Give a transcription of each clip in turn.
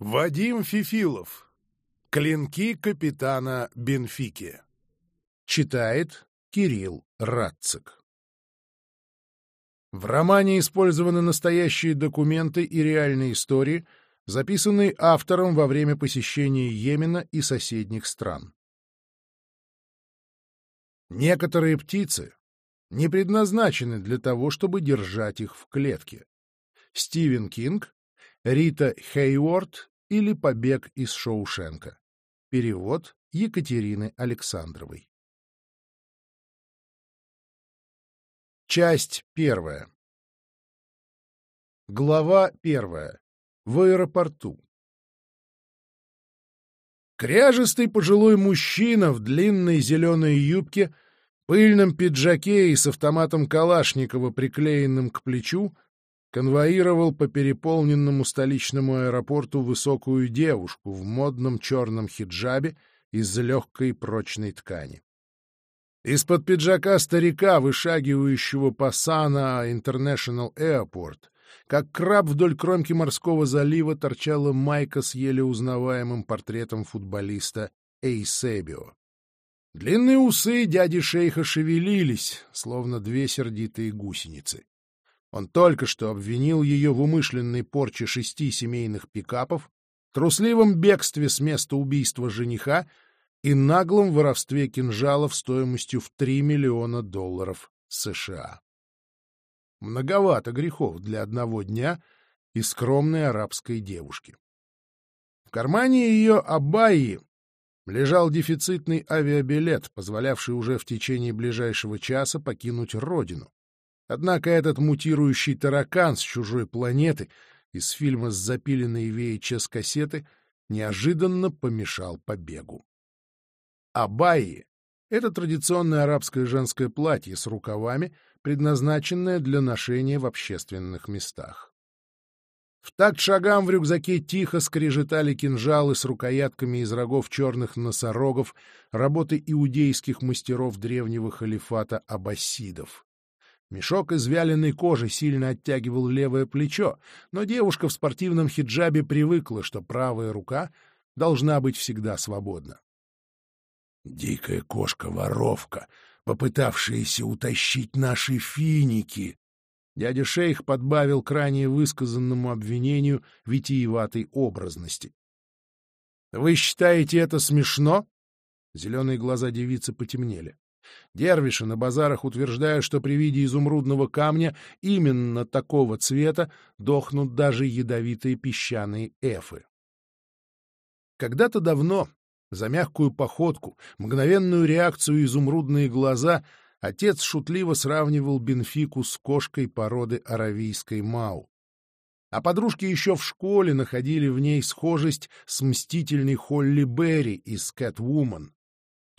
Вадим Фифилов. Клинки капитана Бенфики. Читает Кирилл Радцик. В романе использованы настоящие документы и реальные истории, записанные автором во время посещения Йемена и соседних стран. Некоторые птицы не предназначены для того, чтобы держать их в клетке. Стивен Кинг, Рита Хейворд или «Побег из Шоушенка». Перевод Екатерины Александровой. Часть первая. Глава первая. В аэропорту. Кряжистый пожилой мужчина в длинной зеленой юбке, пыльном пиджаке и с автоматом Калашникова, приклеенным к плечу, конвоировал по переполненному столичному аэропорту высокую девушку в модном черном хиджабе из легкой прочной ткани. Из-под пиджака старика, вышагивающего по Сана International Airport, как краб вдоль кромки морского залива торчала майка с еле узнаваемым портретом футболиста Эйсебио. Длинные усы дяди шейха шевелились, словно две сердитые гусеницы. Он только что обвинил ее в умышленной порче шести семейных пикапов, трусливом бегстве с места убийства жениха и наглом воровстве кинжалов стоимостью в 3 миллиона долларов США. Многовато грехов для одного дня и скромной арабской девушки. В кармане ее абайи лежал дефицитный авиабилет, позволявший уже в течение ближайшего часа покинуть родину. Однако этот мутирующий таракан с чужой планеты из фильма с запиленной VHS-кассеты неожиданно помешал побегу. Абайи — это традиционное арабское женское платье с рукавами, предназначенное для ношения в общественных местах. В такт шагам в рюкзаке тихо скрежетали кинжалы с рукоятками из рогов черных носорогов, работы иудейских мастеров древнего халифата аббасидов. Мешок из вяленой кожи сильно оттягивал левое плечо, но девушка в спортивном хиджабе привыкла, что правая рука должна быть всегда свободна. «Дикая кошка-воровка, попытавшаяся утащить наши финики!» Дядя Шейх подбавил к ранее высказанному обвинению витиеватой образности. «Вы считаете это смешно?» Зеленые глаза девицы потемнели. Дервиши на базарах утверждают, что при виде изумрудного камня именно такого цвета дохнут даже ядовитые песчаные эфы. Когда-то давно за мягкую походку, мгновенную реакцию изумрудные глаза отец шутливо сравнивал Бенфику с кошкой породы аравийской Мау. А подружки еще в школе находили в ней схожесть с мстительной Холли Берри из «Кэтвумен».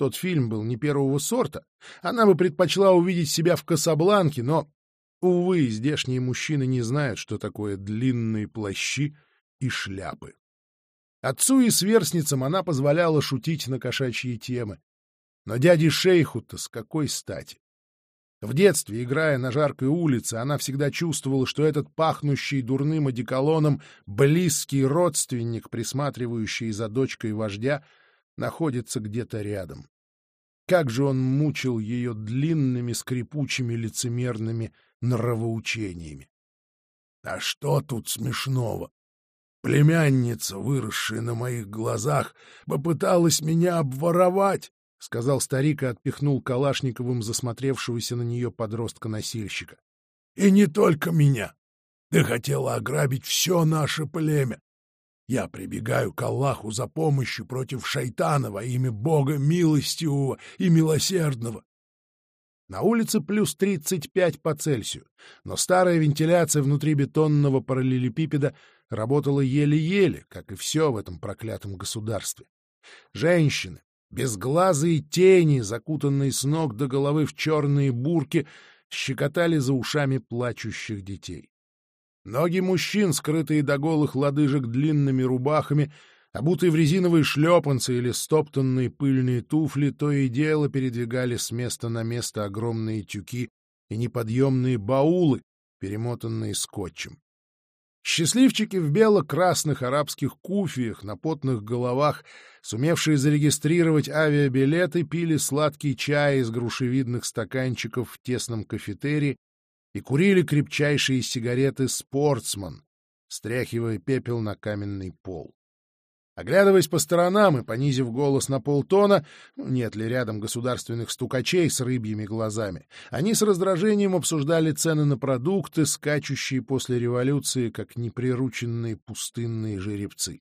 Тот фильм был не первого сорта. Она бы предпочла увидеть себя в Касабланке, но, увы, здешние мужчины не знают, что такое длинные плащи и шляпы. Отцу и сверстницам она позволяла шутить на кошачьи темы. Но дяде Шейху-то с какой стати? В детстве, играя на жаркой улице, она всегда чувствовала, что этот пахнущий дурным одеколоном близкий родственник, присматривающий за дочкой вождя, находится где-то рядом. Как же он мучил ее длинными скрипучими лицемерными нравоучениями. А что тут смешного? Племянница, выросшая на моих глазах, попыталась меня обворовать, — сказал старик и отпихнул Калашниковым засмотревшегося на нее подростка-носильщика. — И не только меня. Ты хотела ограбить все наше племя. Я прибегаю к Аллаху за помощью против шайтана во имя Бога милостивого и милосердного. На улице плюс 35 по Цельсию, но старая вентиляция внутри бетонного параллелепипеда работала еле-еле, как и все в этом проклятом государстве. Женщины, безглазые тени, закутанные с ног до головы в черные бурки, щекотали за ушами плачущих детей. Ноги мужчин, скрытые до голых лодыжек длинными рубахами, обутые в резиновые шлепанцы или стоптанные пыльные туфли, то и дело передвигали с места на место огромные тюки и неподъемные баулы, перемотанные скотчем. Счастливчики в бело-красных арабских куфиях на потных головах, сумевшие зарегистрировать авиабилеты, пили сладкий чай из грушевидных стаканчиков в тесном кафетерии и курили крепчайшие сигареты «Спортсман», стряхивая пепел на каменный пол. Оглядываясь по сторонам и понизив голос на полтона, ну, нет ли рядом государственных стукачей с рыбьими глазами, они с раздражением обсуждали цены на продукты, скачущие после революции, как неприрученные пустынные жеребцы.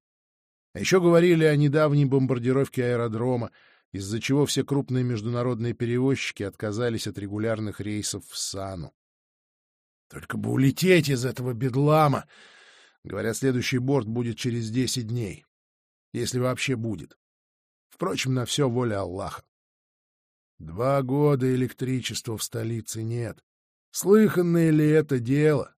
А еще говорили о недавней бомбардировке аэродрома, из-за чего все крупные международные перевозчики отказались от регулярных рейсов в Сану. Только бы улететь из этого бедлама! Говорят, следующий борт будет через десять дней если вообще будет. Впрочем, на все воля Аллаха. Два года электричества в столице нет. Слыханное ли это дело?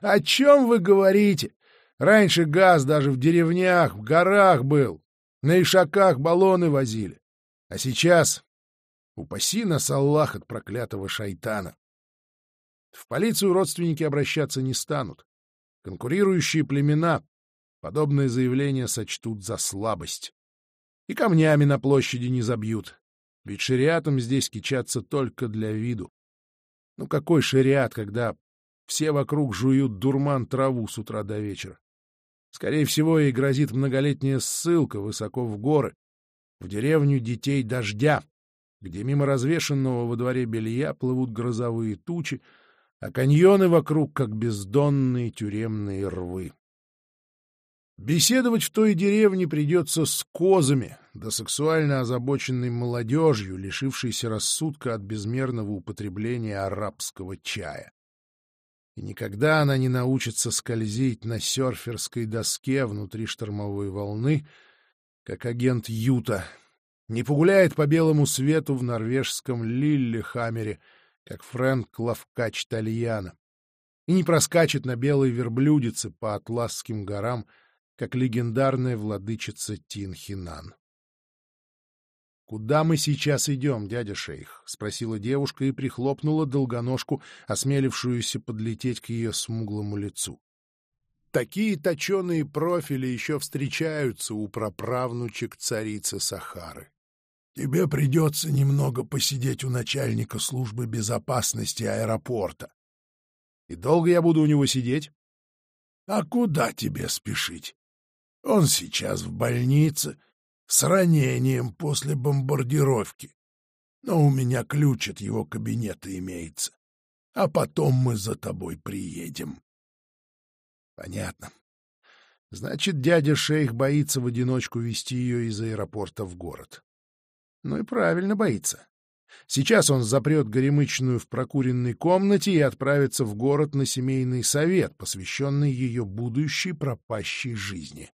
О чем вы говорите? Раньше газ даже в деревнях, в горах был. На ишаках баллоны возили. А сейчас... Упаси нас Аллах от проклятого шайтана. В полицию родственники обращаться не станут. Конкурирующие племена Подобное заявление сочтут за слабость. И камнями на площади не забьют, ведь шариатом здесь кичатся только для виду. Ну какой шариат, когда все вокруг жуют дурман траву с утра до вечера? Скорее всего, ей грозит многолетняя ссылка высоко в горы, в деревню детей дождя, где мимо развешенного во дворе белья плывут грозовые тучи, а каньоны вокруг, как бездонные тюремные рвы. Беседовать в той деревне придется с козами, да сексуально озабоченной молодежью, лишившейся рассудка от безмерного употребления арабского чая. И никогда она не научится скользить на серферской доске внутри штормовой волны, как агент Юта, не погуляет по белому свету в норвежском Лиллехаммере, как Фрэнк Лавкач Тальяна, и не проскачет на белой верблюдице по Атласским горам — как легендарная владычица Тинхинан. «Куда мы сейчас идем, дядя шейх?» — спросила девушка и прихлопнула долгоножку, осмелившуюся подлететь к ее смуглому лицу. Такие точеные профили еще встречаются у праправнучек царицы Сахары. Тебе придется немного посидеть у начальника службы безопасности аэропорта. И долго я буду у него сидеть? А куда тебе спешить? Он сейчас в больнице с ранением после бомбардировки. Но у меня ключ от его кабинета имеется. А потом мы за тобой приедем. Понятно. Значит, дядя шейх боится в одиночку вести ее из аэропорта в город. Ну и правильно боится. Сейчас он запрет горемычную в прокуренной комнате и отправится в город на семейный совет, посвященный ее будущей пропащей жизни.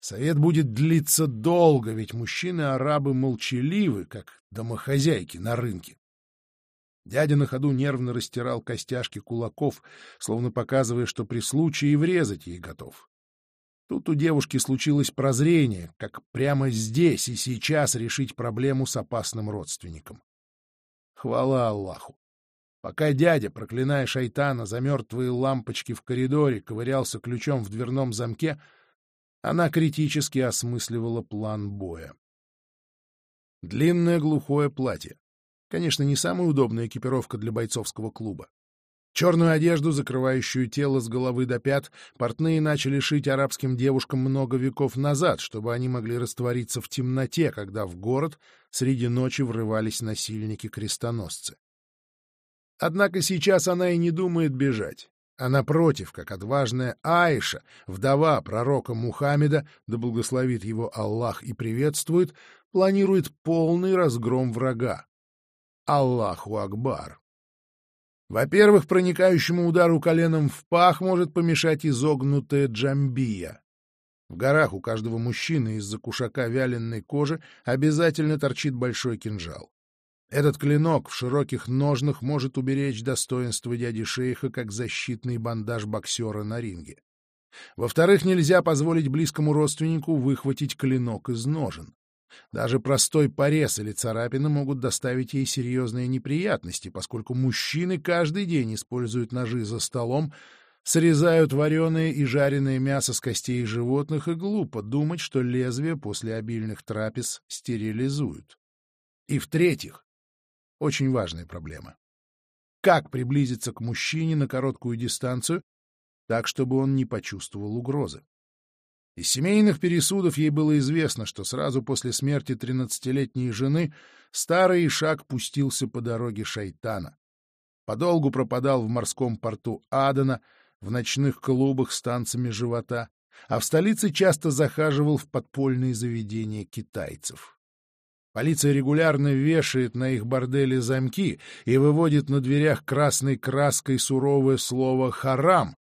Совет будет длиться долго, ведь мужчины-арабы молчаливы, как домохозяйки на рынке. Дядя на ходу нервно растирал костяшки кулаков, словно показывая, что при случае врезать ей готов. Тут у девушки случилось прозрение, как прямо здесь и сейчас решить проблему с опасным родственником. Хвала Аллаху! Пока дядя, проклиная шайтана за мертвые лампочки в коридоре, ковырялся ключом в дверном замке — она критически осмысливала план боя. Длинное глухое платье. Конечно, не самая удобная экипировка для бойцовского клуба. Черную одежду, закрывающую тело с головы до пят, портные начали шить арабским девушкам много веков назад, чтобы они могли раствориться в темноте, когда в город среди ночи врывались насильники-крестоносцы. Однако сейчас она и не думает бежать а напротив, как отважная Аиша, вдова пророка Мухаммеда, да благословит его Аллах и приветствует, планирует полный разгром врага. Аллаху Акбар. Во-первых, проникающему удару коленом в пах может помешать изогнутая джамбия. В горах у каждого мужчины из-за кушака вяленой кожи обязательно торчит большой кинжал. Этот клинок в широких ножнах может уберечь достоинство дяди шейха как защитный бандаж боксера на ринге. Во-вторых, нельзя позволить близкому родственнику выхватить клинок из ножен. Даже простой порез или царапины могут доставить ей серьезные неприятности, поскольку мужчины каждый день используют ножи за столом, срезают вареное и жареное мясо с костей животных, и глупо думать, что лезвие после обильных трапез стерилизуют. И в-третьих, очень важная проблема. Как приблизиться к мужчине на короткую дистанцию, так, чтобы он не почувствовал угрозы? Из семейных пересудов ей было известно, что сразу после смерти тринадцатилетней жены старый Ишак пустился по дороге шайтана. Подолгу пропадал в морском порту Адана, в ночных клубах с танцами живота, а в столице часто захаживал в подпольные заведения китайцев. Полиция регулярно вешает на их борделе замки и выводит на дверях красной краской суровое слово «харам»,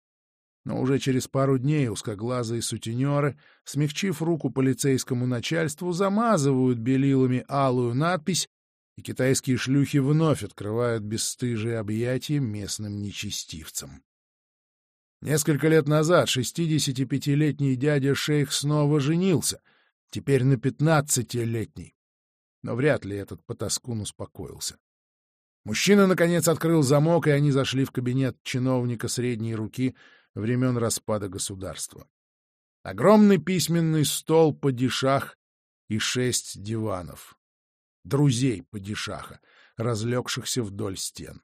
но уже через пару дней узкоглазые сутенеры, смягчив руку полицейскому начальству, замазывают белилами алую надпись, и китайские шлюхи вновь открывают бесстыжие объятия местным нечестивцам. Несколько лет назад 65-летний дядя шейх снова женился, теперь на 15-летний. Но вряд ли этот потаскун успокоился. Мужчина, наконец, открыл замок, и они зашли в кабинет чиновника средней руки — времен распада государства. Огромный письменный стол падишах и шесть диванов. Друзей падишаха, разлегшихся вдоль стен.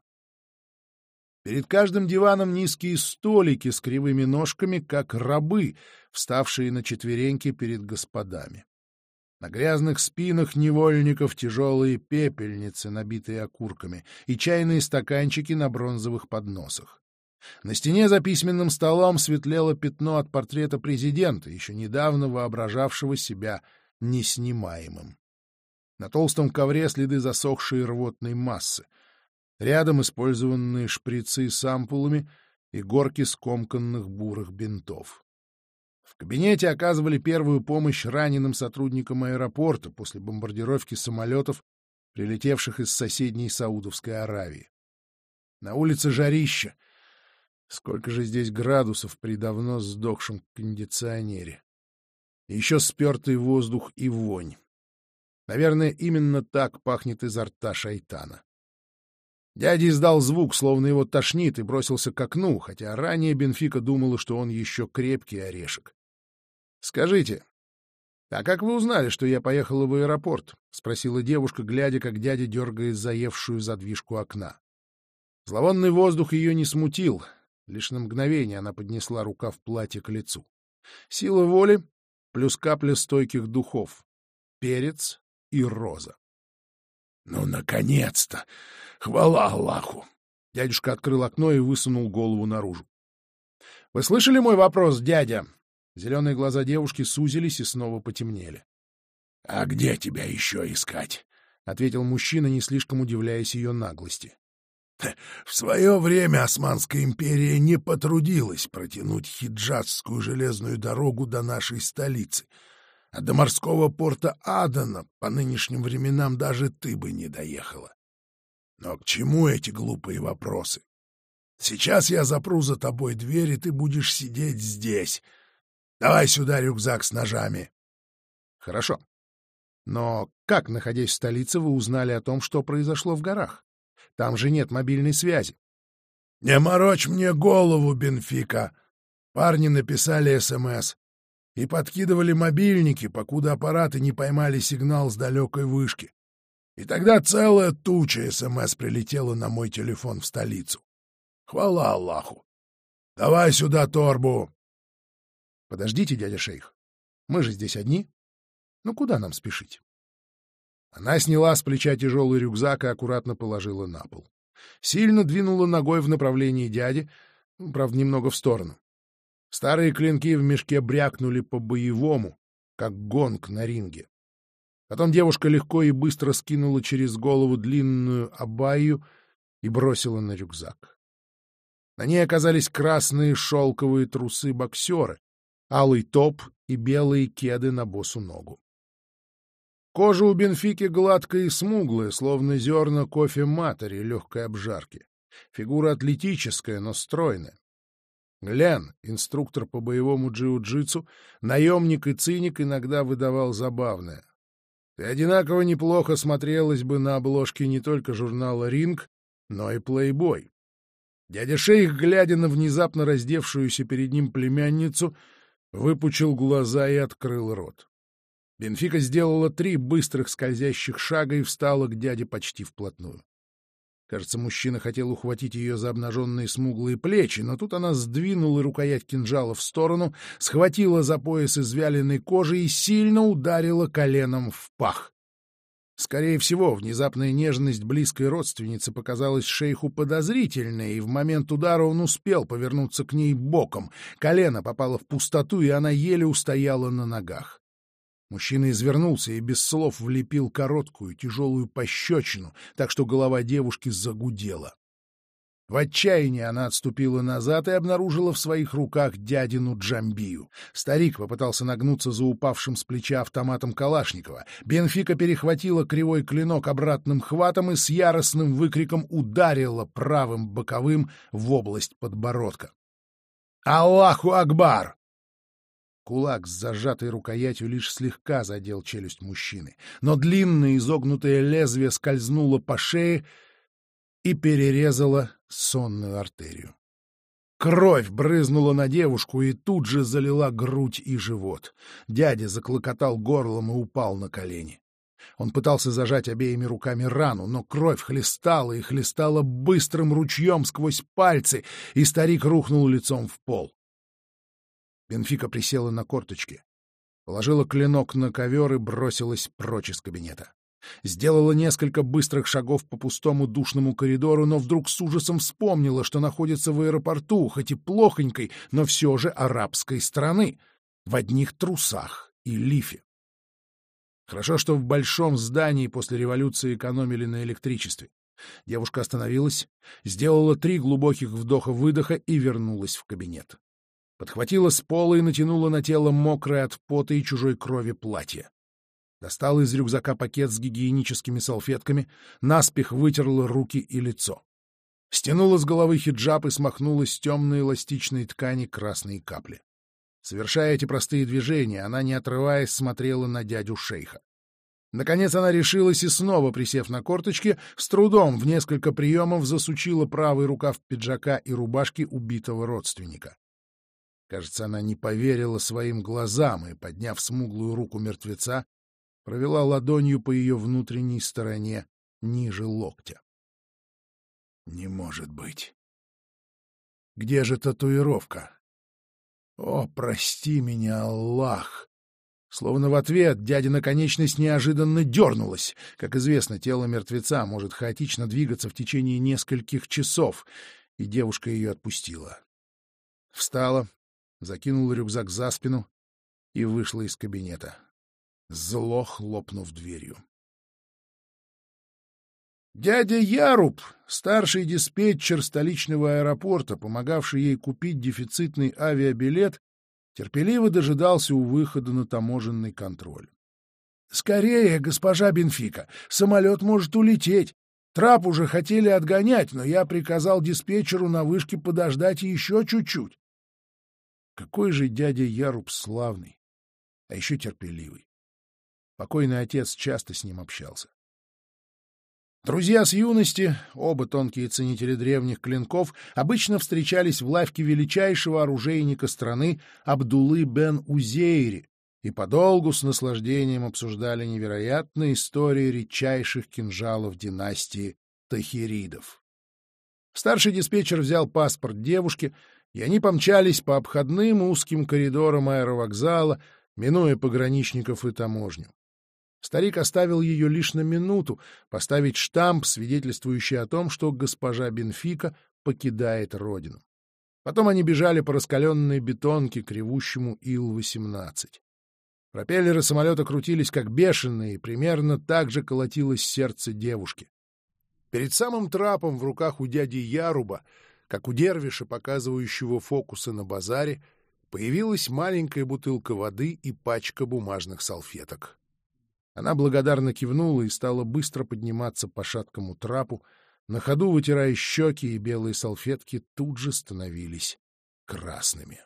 Перед каждым диваном низкие столики с кривыми ножками, как рабы, вставшие на четвереньки перед господами. На грязных спинах невольников тяжелые пепельницы, набитые окурками, и чайные стаканчики на бронзовых подносах. На стене за письменным столом светлело пятно от портрета президента, еще недавно воображавшего себя неснимаемым. На толстом ковре следы засохшей рвотной массы. Рядом использованные шприцы с ампулами и горки скомканных бурых бинтов. В кабинете оказывали первую помощь раненым сотрудникам аэропорта после бомбардировки самолетов, прилетевших из соседней Саудовской Аравии. На улице жарища — Сколько же здесь градусов при давно сдохшем кондиционере. еще спертый воздух и вонь. Наверное, именно так пахнет изо рта шайтана. Дядя издал звук, словно его тошнит, и бросился к окну, хотя ранее Бенфика думала, что он еще крепкий орешек. — Скажите, а как вы узнали, что я поехала в аэропорт? — спросила девушка, глядя, как дядя дергает заевшую задвижку окна. Зловонный воздух ее не смутил, Лишь на мгновение она поднесла рука в платье к лицу. Сила воли плюс капля стойких духов, перец и роза. — Ну, наконец-то! Хвала Аллаху! Дядюшка открыл окно и высунул голову наружу. — Вы слышали мой вопрос, дядя? Зеленые глаза девушки сузились и снова потемнели. — А где тебя еще искать? — ответил мужчина, не слишком удивляясь ее наглости. В свое время Османская империя не потрудилась протянуть хиджазскую железную дорогу до нашей столицы, а до морского порта Адана по нынешним временам даже ты бы не доехала. Но к чему эти глупые вопросы? Сейчас я запру за тобой дверь, и ты будешь сидеть здесь. Давай сюда рюкзак с ножами. Хорошо. Но как, находясь в столице, вы узнали о том, что произошло в горах? Там же нет мобильной связи. — Не морочь мне голову, Бенфика. Парни написали СМС и подкидывали мобильники, покуда аппараты не поймали сигнал с далекой вышки. И тогда целая туча СМС прилетела на мой телефон в столицу. Хвала Аллаху! Давай сюда торбу! Подождите, дядя шейх. Мы же здесь одни. Ну куда нам спешить? Она сняла с плеча тяжелый рюкзак и аккуратно положила на пол. Сильно двинула ногой в направлении дяди, правда, немного в сторону. Старые клинки в мешке брякнули по-боевому, как гонг на ринге. Потом девушка легко и быстро скинула через голову длинную абаю и бросила на рюкзак. На ней оказались красные шелковые трусы-боксеры, алый топ и белые кеды на босу ногу. Кожа у Бенфики гладкая и смуглая, словно зерна кофе-матери легкой обжарки. Фигура атлетическая, но стройная. Глен, инструктор по боевому джиу-джитсу, наемник и циник, иногда выдавал забавное. Ты одинаково неплохо смотрелась бы на обложке не только журнала «Ринг», но и «Плейбой». Дядя Шейх, глядя на внезапно раздевшуюся перед ним племянницу, выпучил глаза и открыл рот. Бенфика сделала три быстрых скользящих шага и встала к дяде почти вплотную. Кажется, мужчина хотел ухватить ее за обнаженные смуглые плечи, но тут она сдвинула рукоять кинжала в сторону, схватила за пояс из вяленой кожи и сильно ударила коленом в пах. Скорее всего, внезапная нежность близкой родственницы показалась шейху подозрительной, и в момент удара он успел повернуться к ней боком. Колено попало в пустоту, и она еле устояла на ногах. Мужчина извернулся и без слов влепил короткую, тяжелую пощечину, так что голова девушки загудела. В отчаянии она отступила назад и обнаружила в своих руках дядину Джамбию. Старик попытался нагнуться за упавшим с плеча автоматом Калашникова. Бенфика перехватила кривой клинок обратным хватом и с яростным выкриком ударила правым боковым в область подбородка. «Аллаху Акбар!» Кулак с зажатой рукоятью лишь слегка задел челюсть мужчины, но длинное изогнутое лезвие скользнуло по шее и перерезало сонную артерию. Кровь брызнула на девушку и тут же залила грудь и живот. Дядя заклокотал горлом и упал на колени. Он пытался зажать обеими руками рану, но кровь хлестала и хлестала быстрым ручьем сквозь пальцы, и старик рухнул лицом в пол. Бенфика присела на корточки, положила клинок на ковер и бросилась прочь из кабинета. Сделала несколько быстрых шагов по пустому душному коридору, но вдруг с ужасом вспомнила, что находится в аэропорту, хоть и плохонькой, но все же арабской страны, в одних трусах и лифе. Хорошо, что в большом здании после революции экономили на электричестве. Девушка остановилась, сделала три глубоких вдоха-выдоха и вернулась в кабинет подхватила с пола и натянула на тело мокрое от пота и чужой крови платье. Достала из рюкзака пакет с гигиеническими салфетками, наспех вытерла руки и лицо. Стянула с головы хиджаб и смахнула с темной эластичной ткани красные капли. Совершая эти простые движения, она, не отрываясь, смотрела на дядю шейха. Наконец она решилась и снова, присев на корточки, с трудом в несколько приемов засучила правый рукав пиджака и рубашки убитого родственника. Кажется, она не поверила своим глазам и, подняв смуглую руку мертвеца, провела ладонью по ее внутренней стороне ниже локтя. Не может быть. Где же татуировка? О, прости меня, Аллах! Словно в ответ дядина конечность неожиданно дернулась. Как известно, тело мертвеца может хаотично двигаться в течение нескольких часов, и девушка ее отпустила. Встала, закинула рюкзак за спину и вышла из кабинета, зло хлопнув дверью. Дядя Яруб, старший диспетчер столичного аэропорта, помогавший ей купить дефицитный авиабилет, терпеливо дожидался у выхода на таможенный контроль. — Скорее, госпожа Бенфика, самолет может улететь. Трап уже хотели отгонять, но я приказал диспетчеру на вышке подождать еще чуть-чуть. Какой же дядя Яруб славный, а еще терпеливый. Покойный отец часто с ним общался. Друзья с юности, оба тонкие ценители древних клинков, обычно встречались в лавке величайшего оружейника страны Абдулы бен Узейри и подолгу с наслаждением обсуждали невероятные истории редчайших кинжалов династии Тахиридов. Старший диспетчер взял паспорт девушки и они помчались по обходным узким коридорам аэровокзала, минуя пограничников и таможню. Старик оставил ее лишь на минуту поставить штамп, свидетельствующий о том, что госпожа Бенфика покидает родину. Потом они бежали по раскаленной бетонке к ревущему Ил-18. Пропеллеры самолета крутились как бешеные, и примерно так же колотилось сердце девушки. Перед самым трапом в руках у дяди Яруба как у дервиша, показывающего фокусы на базаре, появилась маленькая бутылка воды и пачка бумажных салфеток. Она благодарно кивнула и стала быстро подниматься по шаткому трапу, на ходу вытирая щеки, и белые салфетки тут же становились красными.